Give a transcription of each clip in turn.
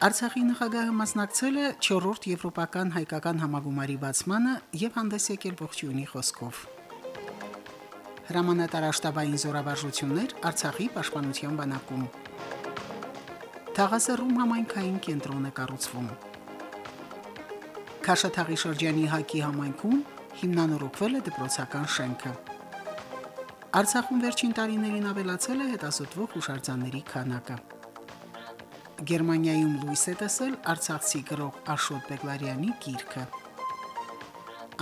Արցախի նախագահը մասնակցել է 4-րդ եվրոպական հայկական համագումարի բացմանը եւ հանդես եկել ողջույնի խոսքով։ Հրամանատարաշտաբային զորավարժություններ Արցախի պաշտպանության բանակում։ Թաղասերում համայնքային կենտրոն է կառուցվում։ Քաշաթաղի շրջանի Հակի համայնքում հիմնանորոգվել է դպրոցական շենքը։ Արցախում վերջին տարիներին ավելացել է հետազոտվող հուշարձանների քանակը։ Գերմանիայում լույս է տեսել Արցախցի գրող Աշոտ Բեգլարյանի գիրքը։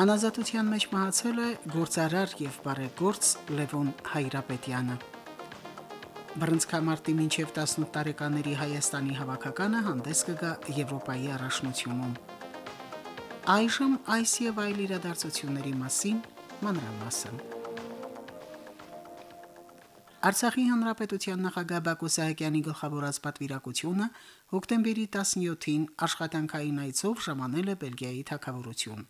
Անազատության մեջ մահացել է գործարար եւ բարեգործ Լևոն Հայրապետյանը։ Բրնցքամարտի մինչև 18 տարեկաների Հայաստանի հավաքականը հանդես կգա Եվրոպայի առաջնությունում։ Այժմ այս եւ այլ իրադարձությունների մասին մանրամասն։ Արցախի հանրապետության նախագահ Բակո Սահակյանի գլխավորած պատվիրակությունը հոկտեմբերի 17-ին աշխատանքային այցով ժամանել է Բելգիայի թագավորություն։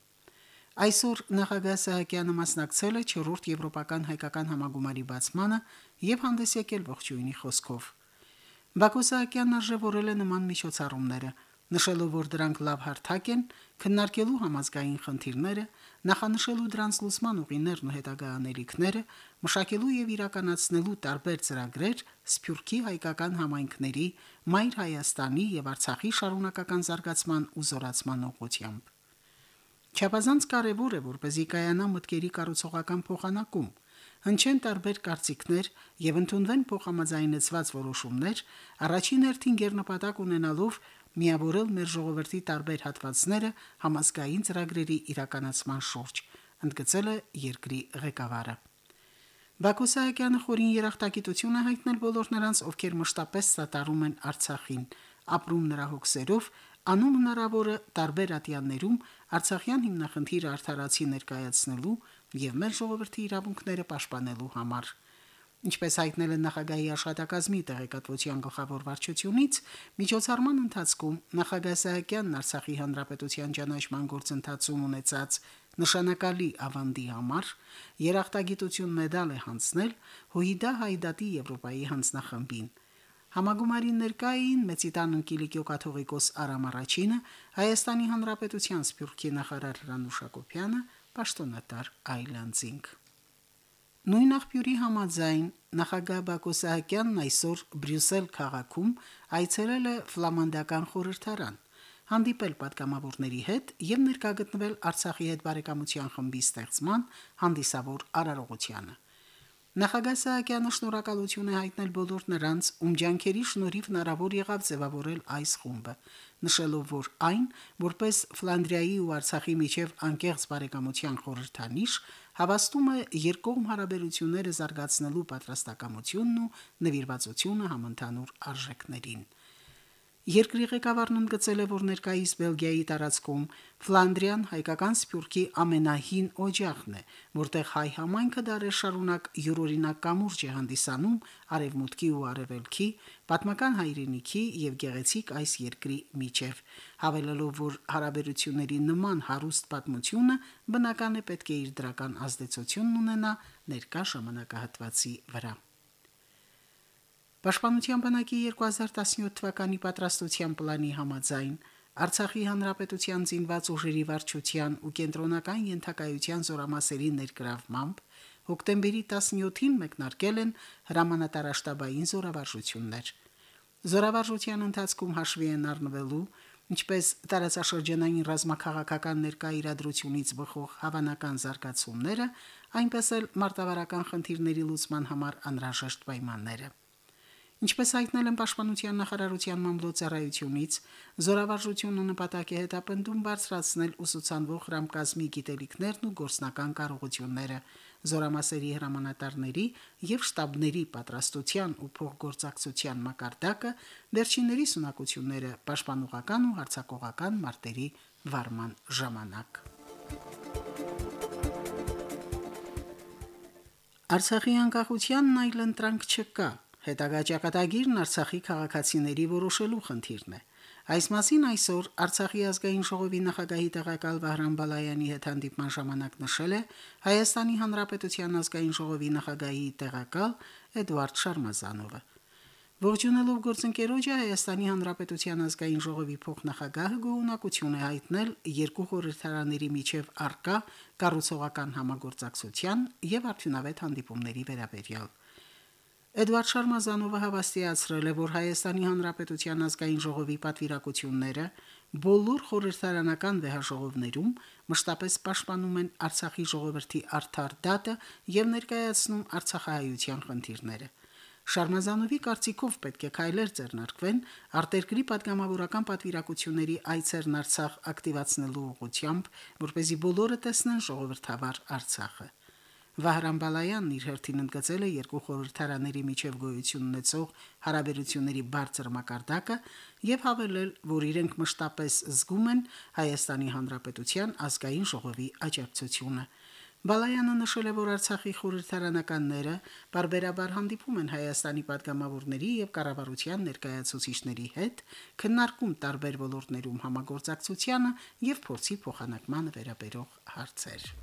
Այսօր նախագահ Սահակյանը մասնակցել է 4-րդ եվրոպական հայկական համագումարի բացմանը եւ հանդես եկել ողջույնի խոսքով։ Բակո Սահակյանն արժևորել է նման միջոցառումները, նշելով, որ դրանք լավ հարթակ են քննարկելու համազգային խնդիրները, նախանշելու դրանց լուսման ուղիներն ու հետագա անելիքները, մշակելու եւ իրականացնելու տարբեր ծրագրեր Սփյուռքի հայկական համայնքների, Մայր Հայաստանի եւ Արցախի շարունակական զարգացման ու զորացման ուղղությամբ։ Չափազանց կարևոր է, որպեսզի կայանա մտքերի կառուցողական փոխանակում, հնչեն տարբեր կարծիքներ եւ ընդունվեն փոխհամաձայնեցված որոշումներ, առաջին հերթին ղերնպատակ ունենալով միավորել մեր ժողովրդի տարբեր հատվածները համազգային ծրագրերի իրականացման շուրջ, ընդգծել է երկրի ղեկավարը։ Բակո Սահակյանը խորին երախտագիտություն է հայտնել բոլոր նրանց, ովքեր մշտապես սատարում են Արցախին, ապրում նրա հոգսերով, անում հնարավորը տարբեր ատյաններում Արցախյան հիմնախնդիրը արդարացի ներկայացնելու եւ մեր ժողովրդի իրավունքները պաշտպանելու համար։ Ինչպես հայտնել են նախագահի աշխատակազմի տեղեկատվության գլխավոր վարչությունից, միջոցառման ընթացքում նախագահ Սահակյանն Արցախի հանրապետության ճանաչման գործընթացում ունեցած նշանակալի ավանդի համար երախտագիտություն մեդալ է հանձնել Հույդա Հայդատի Եվրոպայի հանձնախմբին։ Համագումարին ներկային Մեծիտան Ընկիլիկիո կաթողիկոս Արամ Արաչինը, Հայաստանի Հանրապետության Սփյուռքի նախարար Հրանուշ Հակոբյանը, պաշտոնատար Այլանդզինգ։ Նույն աղբյուրի համաձայն նախագահ Բակո Սահակյանն այսօր Բրյուսել քաղաքում այցելել է ֆլամանդական խորհրդարան, հանդիպել պատգամավորների հետ եւ ներկայգտնվել Արցախի հետ բարեկամության խմբի ստեղծման հանդիսավոր արարողությանը։ Նախագահ Սահակյանը շնորհակալություն է հայտնել բոլոր նրանց, ում ջանքերի շնորհիվ հնարավոր եղավ ձևավորել այս խումբը, նշելով, որ այն, որպես Ֆլանդրիայի ու Արցախի միջև անկեղծ բարեկամության խորհրդանիշ, հավաստում է երկկողմ հարաբերությունները զարգացնելու պատրաստակամությունն ու նվիրվածությունը համընդհանուր արժեքներին։ Երկրի ղեկավարն ընդգծել է, որ ներկայիս Բելգիայի տարածքում Ֆլանդրիան հայկական սփյուռքի ամենահին օջախն է, որտեղ հայ համայնքը դարեր շարունակ յուրօրինակ կամուրջ է հանդիսանում արևմուտքի ու արևելքի, պատմական հայրենիքի եւ գեղեցիկ այս երկրի միջև, հավելելով, որ հարաբերությունների նման հարուստ պատմությունը բնական է պետք է իր դրական ազդեցությունն ունենա ներկա ժամանակահատվածի վրա։ Պաշտպանության բանակի 2017 թվականի պատրաստության պլանի համաձայն Արցախի հանրապետության զինված ուժերի վարչության ու կենտրոնական ենթակայության զորամասերի ներգրավմամբ հոկտեմբերի 17-ին մեկնարկել են հրամանատարաշտաբային զորավարժություններ։ Զորավարժության ընթացքում հաշվի են առնվելու ինչպես տարածաշրջանային ռազմաքաղաքական ներկա իրադրությունից բխող հավանական զարգացումները, այնպես էլ մարտավարական խնդիրների լուծման համար անհրաժեշտ պայմանները։ Ինչպես հայտնել են Պաշտպանության նախարարության մամլոյցարայությունից, զորավարժությունը նպատակ է հետապնդում բարձրացնել ուսուցանվող հրամկազմի գիտելիքներն ու գործնական կարողությունները, զորամասերի հրամանատարների եւ շտաբների պատրաստության ու փոխգործակցության մակարդակը, վերջինների սունակությունները պաշտպանողական ու հարձակողական մարտերի վարման ժամանակ։ Արցախի անկախությանն այլ ընտրանք չկա։ Հետագա ճակատագիրն Արցախի քաղաքացիների որոշելու խնդիրն է։ Այս մասին այսօր Արցախի ազգային ժողովի նախագահի տեղակալ Վահրամ Բալայանի հետ հանդիպման ժամանակ նշել է Հայաստանի Հանրապետության ազգային ժողովի նախագահի տեղակալ Էդվարդ Շարմազանովը։ Ողջունելով գործընկերոջը Հայաստանի Հանրապետության ազգային ժողովի փոխնախագահը գոհունակություն է հայտնել երկու խորհրդարաների միջև արկա կառուցողական համագործակցության եւ արդյունավետ հանդիպումների վերաբերյալ։ Էդվարդ Շարմազանովը հավաստիացրել է, որ Հայաստանի Հանրապետության ազգային ժողովի պատվիրակությունները բոլոր խորհրդարանական վեհաժողովներում մշտապես պաշտպանում են Արցախի ժողովրդի արդար դատը եւ ներկայացնում Արցախահայության խնդիրները։ Շարմազանովի կարծիքով պետք է քայլեր ձեռնարկվեն արտերկրի падգամավորական պատվիրակությունների այցերն Արցախ ակտիվացնելու ուղղությամբ, որ เป զի բոլորը տեսնեն ժողովրդավար Արցախը։ Վահրամ Բալայանն իր հերթին ընդգծել է երկու խորհրդարաների միջև գոյություն ունեցող հարաբերությունների բարձր մակարդակը եւ հավելել, որ իրենք մշտապես զգում են Հայաստանի Հանրապետության ազգային ժողովի աջակցությունը։ Բալայանը նշել է, որ Արցախի խորհրդարանականները բարբերաբար հանդիպում են Հայաստանի падգամավորների եւ կառավարության ներկայացուցիչների հետ, քննարկում տարբեր ոլորտներում համագործակցությանը եւ փորձի փոխանակման վերաբերող հարցեր։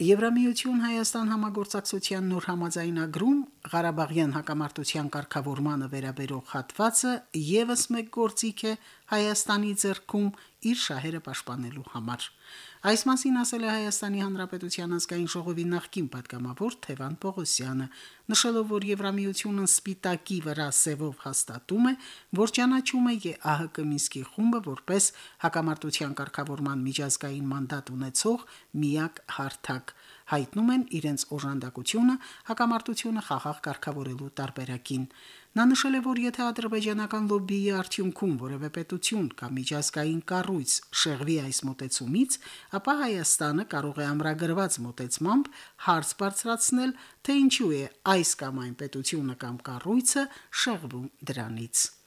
Եվրամիություն Հայաստան համագործակցության նոր համաձայնագրում Ղարաբաղյան հակամարտության կարգավորմանը վերաբերող հատվածը եւս մեկ գործիք է Հայաստանի ձեռքում իր շահերը պաշտպանելու համար։ Այս մասին ասել է Հայաստանի Հանրապետության ազգային ժողովի նախկին պատգամավոր Թևան Պողոսյանը, նշելով, որ Եվրամիությունն սպիտակի վրա սևով հաստատում է, որ ճանաչում է ԵԱՀԿ Մինսկի խումբը որպես հակամարտության կարգավորման միջազգային մանդատ ունեցող միակ հարթակ հայտնում են իրենց օժանդակությունը հակամարտությունը խաղաղ կարգավորելու տարբերակին։ Նա նշել է, որ եթե ադրբեջանական լոբբիի արդյունքում որևէ պետություն կամ միջազգային կառույց շեղվի այս մոտեցումից, ապա Հայաստանը կարող է ամրագրված մոտեցմամբ հարց բարձրացնել, թե ինչու է այս կամ այն պետությունը կամ կառույցը շեղվում դրանից։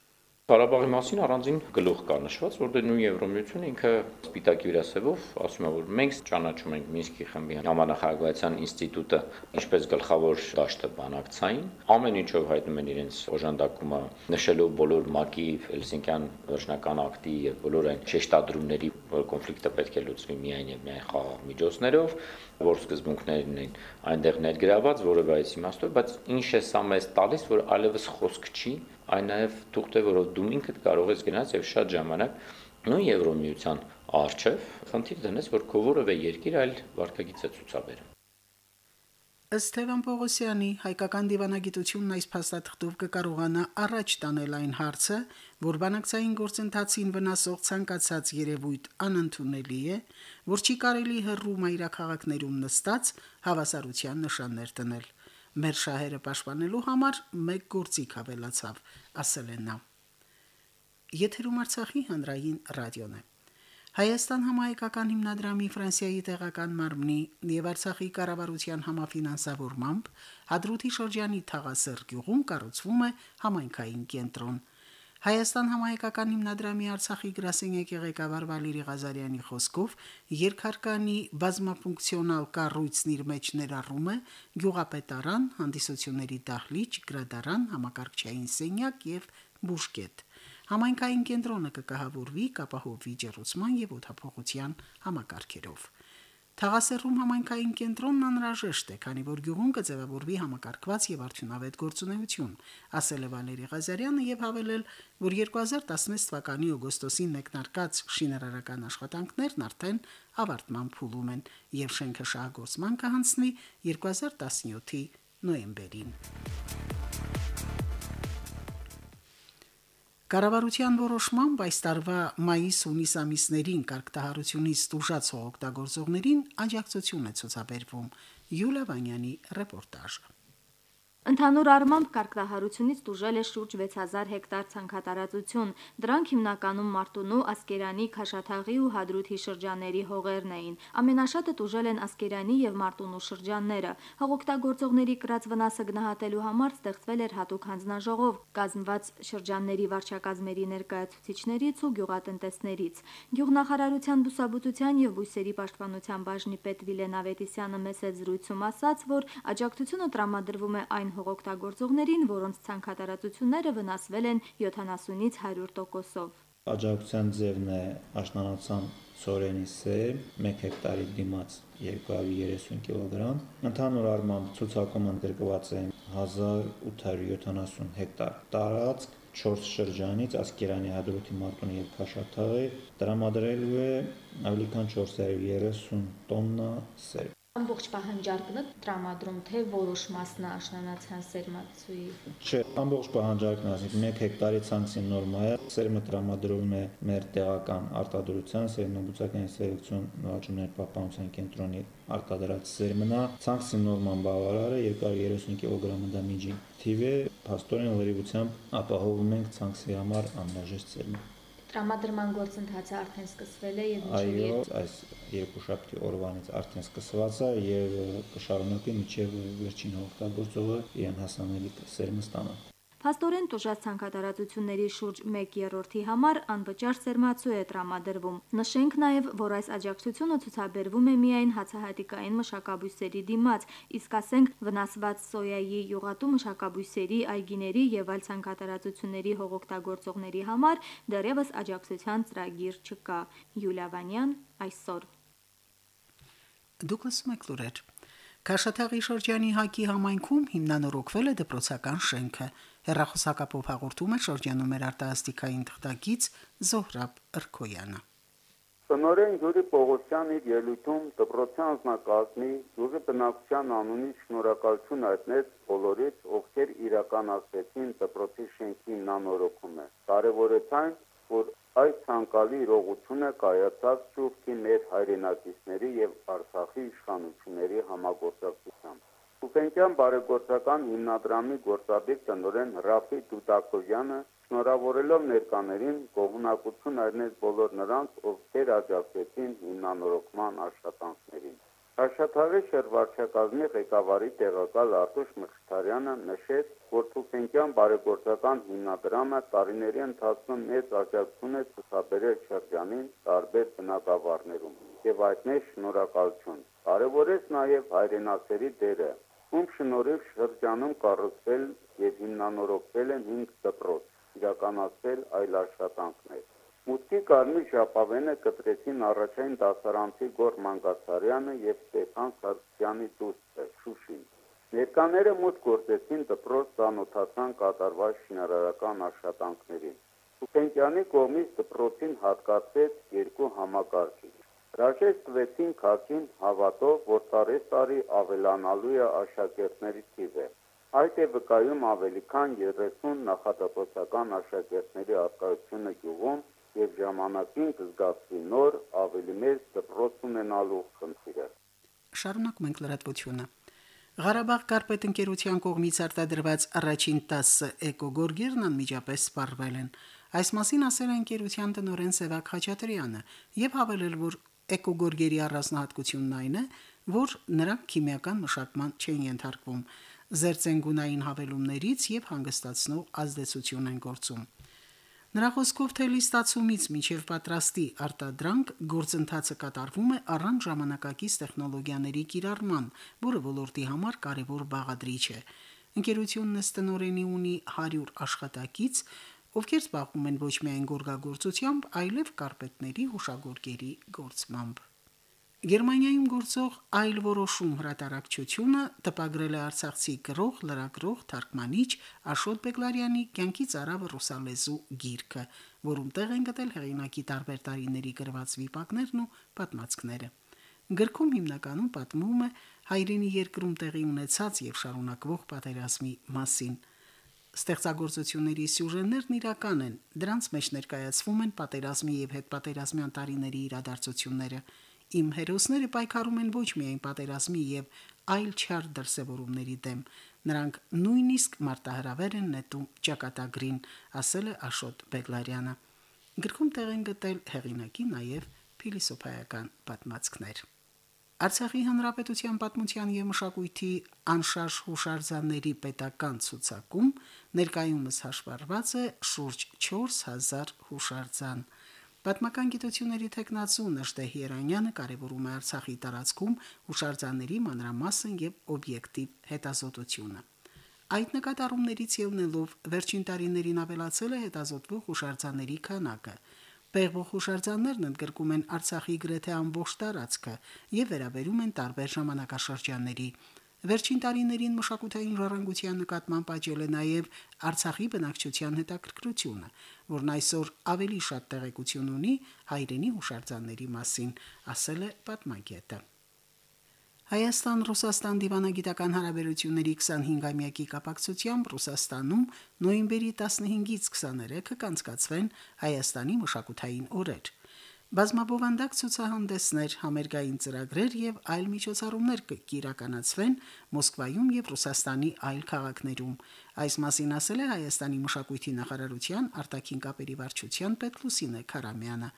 Ղարաբաղի մասին առանձին գլուխ կա նշված, որտեղ նույն Եվրոմիությունը ինքը սպիտակի վրասեվով ասում է, որ մենք ճանաչում ենք Մինսկի խմբի համանախագահության ինստիտուտը ինչպես գլխավոր դաշտը բանակցային, ամեն ինչով հայտնում են իրենց օժանդակումը, նշելով բոլոր ՄԱԿ-ի Հելսինկյան վերջնական ակտի եւ բոլոր այն շեշտադրումների, որ կոնֆլիկտը պետք է լուծվի միայն եւ միայն խաղաղ միջոցներով, որ սկզբունքներն են այնտեղ ներգրաված որևէ այս իմաստով, բայց ինչ է սա մեզ տալիս, որ այլևս խոսք չի այն նաև թուղթ է, որով դու ինքդ կարող ես գնաց եւ շատ ժամանակ նույն Եվրոմիության արչեվ խնդիր դնես, որ քո որևէ երկիր այլ վարկագիծ է ցուցաբերում։ Ըստ Թևան Պողոսյանի հայկական դիվանագիտությունն այս փաստաթղթով կկարողանա առաջ տանել այն հարցը, որ բանակցային գործընթացին վնասող ցանկացած երևույթ անընդունելի է, որ չի կարելի հեռու մայրաքաղաքներում նստած հավասարության նշաններ դնել մեր շահերը պաշտպանելու համար մեկ գործիք ավելացավ, ասել է նա։ Եթերում Արցախի հանրային ռադիոն է։ Հայաստան համահայկական հիմնադրամի Ֆրանսիայի տեղական մարմնի եւ Արցախի կառավարության համաֆինանսավորմամբ Հադրութի շրջանի Թաղասեր գյուղում կառուցվում է համայնքային կենտրոն։ Հայաստան համահայկական հիմնադրամի Արցախի գրասենյակի ղեկավար Վալերի Ղազարյանի խոսքով երկհարկանի բազմաֆունկցիոնալ կառույցն իր մեջ ներառում է գյուղապետարան, հանդիսությունների դահլիճ, գրադարան, համակարգչային սենյակ եւ բուժկետ։ Համայնքային կենտրոնը կկահավորվի կապահովի ջերուցման եւ օթափողության համակարգերով։ Թաղասերում համայնքային կենտրոնն անհրաժեշտ է, քանի որ գյուղում կձևավորվի համակարգված եւ արդյունավետ գործունեություն, ասել է Վալերի Ղազարյանը եւ հավելել, որ 2016 թվականի օգոստոսին մեկնարկած շինարարական աշխատանքներն արդեն ավարտման փուլում են եւ շենքը շահագործման կհանձնվի 2017-ի նոյեմբերին։ Կառավարության որոշմամբ այս տարվա մայիս-հունիս ամիսներին կարգտահարությունից տուժացող օգտագործողներին աջակցություն է ցուցաբերվում։ Յուլիա Վանյանի ռեպորտաժը։ Ընդհանուր առմամբ կարգահարությունից տուժել է շուրջ 6000 հեկտար ցանքատարածություն։ Դրանք հիմնականում Մարտունու, Ասկերանի, Քաշաթաղի ու Հադրութի շրջանների հողերն էին։ Ամենաշատը տուժել են Ասկերանի եւ Մարտունու շրջանները։ Հողօգտագործողների կրած վնասը գնահատելու համար ստեղծվել էր հատուկ հանձնաժողով, կազմված շրջանների վարչակազմերի ներկայացուցիչներից ու գյուղատնտեսներից։ Գյուղնախարարության բուսաբուծության եւ բույսերի պաշտպանության բաժնի պետ Վիլեն Ավետիսյանը մեծ զրույցում ասաց, որ աջակցությունը տրամադրվում է այն հողօգտագործողներին, որոնց ցանքատարածությունները վնասվել են 70-ից 100%-ով։ Աջակցության ձևն է աշնանացան սորենի սեր 1 հեկտարի դիմաց 230 կիլոգրամ։ Ընդհանուր առմամբ ցուցակում ընդգրկված է 1870 հեկտար տարածք 4 շրջանից Ասկերանի, Հադրութի, Մարտունի եւ Քաշաթաղի տրամադրելու է ավելի քան 430 տոննա սեր ամբողջ պահանջարկն է տրամադրում, թե որոշ մասն է աշնանացան սերմացուի։ Չէ, ամբողջ պահանջարկն ասենք 1 հեկտարի ցանքսի նորմա է, սերմը տրամադրվում է մեր տեղական արտադրության սերմնաբուծական սելեկցիոն նվաճումների պահպանության կենտրոնի արտադրած սերմնա, ցանքսի նորման բավարար է 230 կիլոգրամը դա միջին թիվ է, փաստորեն լրիվությամբ ապահովում ենք ցանքսի համար անհրաժեշտ սերմը։ Տրամադրման գործընթացը արդեն սկսվել է եւ Այո, այս երկու շաբթի օրվանից արդեն սկսված է եւ կշարունակի մինչեւ վերջին օգտագործողը իրեն հասանելի սերմը ստանա։ Փաստորեն տուժած ցանկատարածությունների շուրջ 1/3-ի համար անվճար սերմացու է տրամադրվում։ Նշենք նաև, որ այս աջակցությունը ցուցաբերվում է միայն հացահատիկային մշակաբույսերի դիմաց, իսկ ասենք վնասված սոյայի յուղատու մշակաբույսերի, այգիների եւ այլ ցանկատարածությունների հողօգտագործողների համար դեռևս աջակցության ծրագիր չկա։ Յուլիա Վանյան այսօր Դուք լսում եք լուրեր։ Քաշաթաղի շրջանի Հակի համայնքում հիմնանորոգվել է դպրոցական շենքը։ Հերրախոսակապով հաղորդում է շրջանում մեր արտասթիկային թղթակից Զոհրաբ Ըրքոյանը։ Տնորեն Յուրի Պողոսյան իր ելույթում դպրոցի անձնակազմի յուղի բնակության անունից շնորհակալություն հայտնեց բոլորից, ովքեր իրականացրեցին դպրոցի շենքի նանորոգումը։ Կարևորեց այն, որ այս ցանկալի իրողությունը կայացած շուրքի մեր հայրենակիցների եւ Արցախի իշխանությունների համագործակցությամբ։ Ուկենկյան բարեգործական հիմնադրամի գործադիր տնօրեն Ռաֆի Դուտակոյանը շնորհավորելով ներկաներին գողունակություն արնեց բոլոր նրանց, ովքեր աջակցեցին հիմնանորոգման աշխատանքներին։ Հաշաթաղի շրջվարչակազմի ղեկավարի տեղակալ Արտուշ Մխիթարյանը նշեց, որ Թուքենկյան բարեգործական հիմնադրամը տարիների ընթացքում մեծ աջակցություն է ցուցաբերել շրջանին տարբեր բնակավարներում եւ այդ մեջ շնորհակալություն։ Կարևորեց նաև հայրենասերի դերը, ում շնորհիվ շրջանում կառուցվել եւ հիմնանորոգվել են 5 դպրոց, իրականացվել այլ աշխատանքներ։ Մուտքի կարմիր ժապավենը կտրեցին առաջային դասարանցի Գոր Մանգասարյանը եւ Ստեփան Սարգսյանի դուստրը Շուշին։ Ներկաները մուտք գործեցին դպրոց ծանոթացան կատարված շինարարական աշխատանքներին։ Սուքենկյանի կողմից դպրոցին հատկացվեց երկու համակարգիչ Հրաժեշտ տվեցին քակին հավատով, որ տարես տարի ավելանալու է աշակերտների թիվը։ Այդ է վկայում ավելի քան 30 նախադպրոցական աշակերտների արկայությունը գյուղում եւ ժամանակին կզգացվի նոր ավելի մեծ դպրոց ունենալու խնդիրը։ Շարունակում ենք լրատվությունը։ Ղարաբաղ կարպետ ընկերության կողմից արտադրված առաջին 10 էկոգորգերն անմիջապես սպառվել են։ Այս մասին ասել է ընկերության տնօրեն Սևակ Խաչատրյանը եւ հավելել, որ Էկոգորգերի առանձնահատկությունն այն է, որ նրանք քիմիական մշակման չեն ենթարկվում, զերծենգունային հավելումներից եւ հանգստացնող ազդեցություն են գործում։ Նրա խոսքով թելի ստացումից միջև պատրաստի արտադրանք գործընթացը կատարվում է առանց ժամանակակից տեխնոլոգիաների կիրառման, որը ոլորտի համար կարևոր բաղադրիչ է։ Ընկերությունն ըստնորենի ունի 100 աշխատակից, ովքեր զբաղվում են ոչ միայն գորգագործությամբ, այլև կարպետների հուշագորգերի գործմամբ։ Գերմանիայում գործող այլ որոշում հրատարակչությունը տպագրել է Արցախցի գրող, լրագրող, թարգմանիչ Աշոտ Բեգլարյանի կյանքի ծարավը ռուսալեզու գիրքը, որում տեղ են գտել հեղինակի տարբեր տարիների գրված վիպակներն ու պատմածքները։ Գրքում հիմնականում պատմում է հայրենի երկրում տեղի ունեցած եւ շարունակվող պատերազմի մասին։ Ստեղծագործությունների սյուժեներն իրական են, դրանց մեջ ներկայացվում են պատերազմի եւ հետպատերազմյան տարիների իրադարձությունները։ Իմ հերոսները պայքարում են ոչ միայն պատերազմի եւ այլ չար դրսևորումների դեմ, Նրանք նույնիսկ մարտահրավեր են նետում ճակատագրին, ասել է Աշոտ Բեգլարյանը։ Գրքում տեղ են գտել հեղինակի նաև փիլիսոփայական պատմածքներ։ Արցախի հանրապետության պատմության եւ մշակույթի անշարժ հուշարձանների պետական ցուցակում ներկայումս հաշվառված է շուրջ 4000 հուշարձան։ Պատմական գիտությունների տեխնացու Նժդեհ Երանյանը կարևորում է Արցախի տարածքում հուշարձանների մանրամասն եւ օբյեկտիվ հետազոտությունը։ Այդ նկատառումներից ելնելով վերջին տարիներին ավելացել է հետազոտվող հուշարձանների քանակը։ Պեղբող հուշարձաններն ընդգրկում են Արցախի գրեթե ամբողջ տարածքը եւ վերաբերում են տարբեր ժամանակաշրջանների։ Վերջին տարիներին մշակութային ժառանգության նկատմամբ աճել է նաև Արցախի բնակչության հետաքրքրությունը, որն այսօր ավելի շատ տեղեկություն ունի հայրենի հուշարձանների մասին, ասել է պատմագետը։ Հայաստան-Ռուսաստան դիվանագիտական հարաբերությունների 25-ամյակի կապակցությամբ Ռուսաստանում նոյեմբերի 15-ից 23-ը կանցկացվեն Հայաստանի մշակութային օրեր։ Բազմաբովանդակ ցուցահանդեսներ, համերգային ծրագրեր եւ այլ միջոցառումներ կիրականացվեն Մոսկվայում եւ Ռուսաստանի այլ քաղաքներում։ Այս մասին ասել է Հայաստանի մշակույթի նախարարության արտաքին կապերի վարչության պետ Լուսինե Քարամյանը։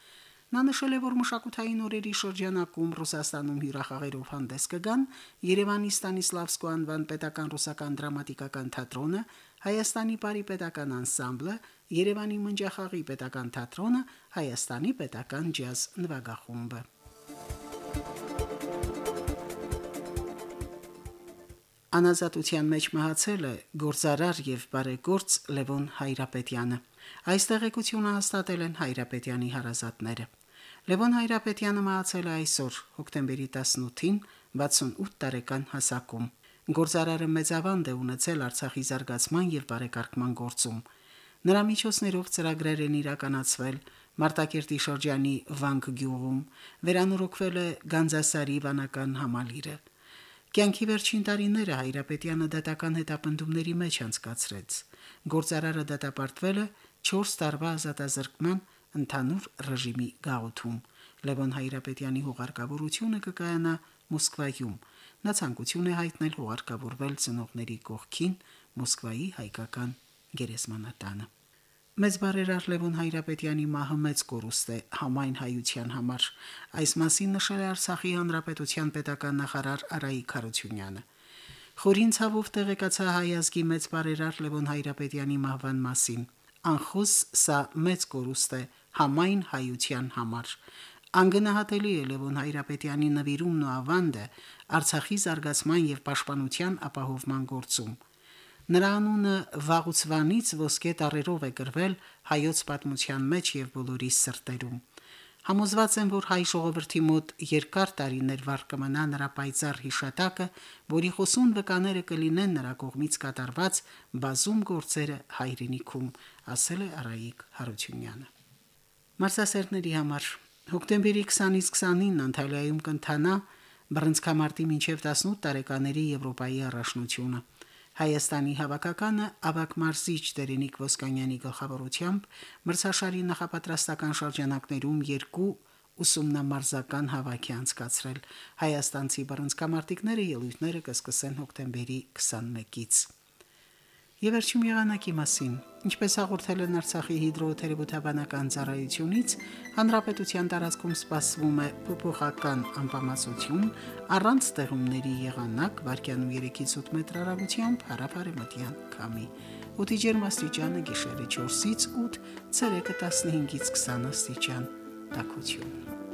Նա նշել է, որ մշակութային օրերի շրջանակում Ռուսաստանում հյուրախաղերով հանդես կգան Երևանի Ստանիսլավսկու անվան պետական ռուսական դրամատիկական թատրոնը, Հայաստանի Պարի պետական անսամբլը, Երևանի Մնջախաղի պետական թատրոնը, Հայաստանի պետական ջազ նվագախումբը։ Անազատության մեջ մահացել է գործարար եւ բարեգործ Լևոն Հայրապետյանը։ Այս տեղեկությունը հաստատել են Հայրապետյանի հարազատները։ Լևոն Հայրապետյանը մահացել է այսօր, հոկտեմբերի 18-ին, 68 տարեկան հասակում։ Գործարարը մեծավանդ է ունեցել Արցախի զարգացման եւ բարեկարգման գործում։ Նրա միջոցներով ծրագրեր են իրականացվել Մարտակերտի շրջանի Վանք գյուղում, վերանորոգվել է Գանձասարի վանական համալիրը։ Կյանքի վերջին տարիները Հայրապետյանը դատական հետապնդումների մեջ անցկացրեց։ Գործարարը դատապարտվել է 4 տարվա ազատազրկման ընդհանուր ռեժիմի գաղութում։ Լևոն Հայրապետյանի հուղարկավորությունը կկայանա Մոսկվայում։ Նա ցանկություն է հայտնել հուղարկավորվել ծնողների կողքին Մոսկվայի հայկական գերեզմանատանը։ Մեծ բարերար Լևոն Հայրապետյանի մահը մեծ կորուստ է համայն հայության համար։ Այս մասին նշել է Արցախի հանրապետության պետական նախարար Արայիկ Խարությունյանը։ Խորին ցավով տեղեկացա հայազգի մեծ բարերար Լևոն Հայրապետյանի մահվան մասին։ Անխոս սա մեծ կորուստ է համայն հայության համար։ Անգնահատելի է Լևոն Հայրապետյանի նվիրումն ու ավանդը Արցախի զարգացման եւ պաշտպանության ապահովման գործում։ Նրա անունը վաղուցվանից ոսկե տառերով է գրվել հայոց պատմության մեջ եւ բոլորի սրտերում։ Համոզված եմ, որ հայ ժողովրդի մոտ երկար տարիներ վար կմնա նրա պայծառ հիշատակը, որի խոսուն վկաները կլինեն նրա կողմից կատարված բազում գործերը հայրենիքում, ասել է Արայիկ Հարությունյանը։ Մարսասերների համար. Հոկտեմբերի 20-ից 29-ին Անտալիայում կընթանա բռնցքամարտի մինչև 18 տարեկաների Եվրոպայի առաջնությունը։ Հայաստանի հավաքականը Ավակ Մարզիչ Տերենիկ Ոսկանյանի գլխավորությամբ մրցաշարի նախապատրաստական շրջանակներում երկու ուսումնամարզական հավաք է անցկացրել։ Հայաստանցի բռնցքամարտիկները ելույթները կսկսեն հոկտեմբերի 21-ից։ Եվ վերջում եղանակի մասին։ Ինչպես հաղորդել են Արցախի հիդրոթերապևտաբանական ծառայությունից, հանրապետության տարածքում սպասվում է փոփոխական անբավարարություն, առանց ստեղումների եղանակ, վարկյանում 3-ից 8 մետր հեռագությամբ հարաբարեմտյան քամի։ Օդի ջերմաստիճանը գիշերը 4-ից 8, ցերեկը 15-ից 20 աստիճան։ Տակություն։